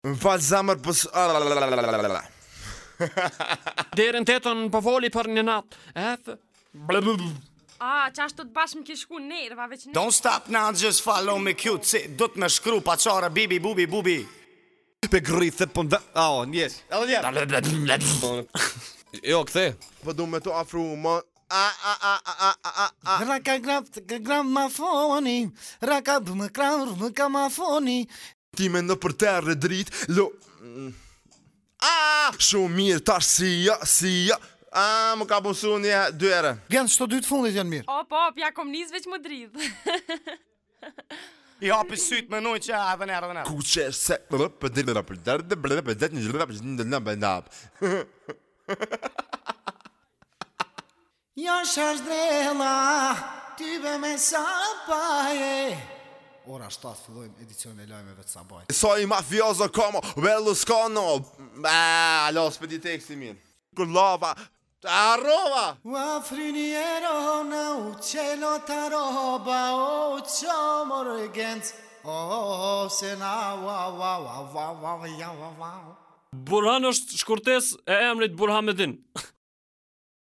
Më falë zamër pës... Derin të jetën po voli për një natë. Ethe... Blë blë A, që të bashkë më kishë ku nërë, va veç nërë. Don't stop me të me shkru pa qare, bibi, bubi, bubi. Pe grithë, po A, o, njës. A, o, njës. Jo, këthe. Po du me të afru, ma... A, a, a, a, a, a, a. Raka grab, grab ma raka bë më kramur, time në përterë terre drit Lo... Aaaa Shumë mirë tash si ja, si ja A, më ka punësu një dy ere. shto dy të fundit janë mirë. Op, op, ja kom njës veç më dridhë. I hapi syt me nuj që a dhe nërë dhe nërë. Ku që e se, më dhe për dhe nërë për dhe dhe dhe dhe dhe dhe dhe dhe dhe dhe dhe dhe dhe dhe dhe dhe dhe dhe dhe ora 7 fillojm edicion e lajmeve të sabajt. Sa i mafiozo komo, bello scono. Ba, allo spedi teksti mi. Ku lava, ta rova. U afriniero na u cielo ta roba o chomor gens. O se na wa wa wa wa wa wa wa. Burhan është shkurtes e emrit Burhamedin.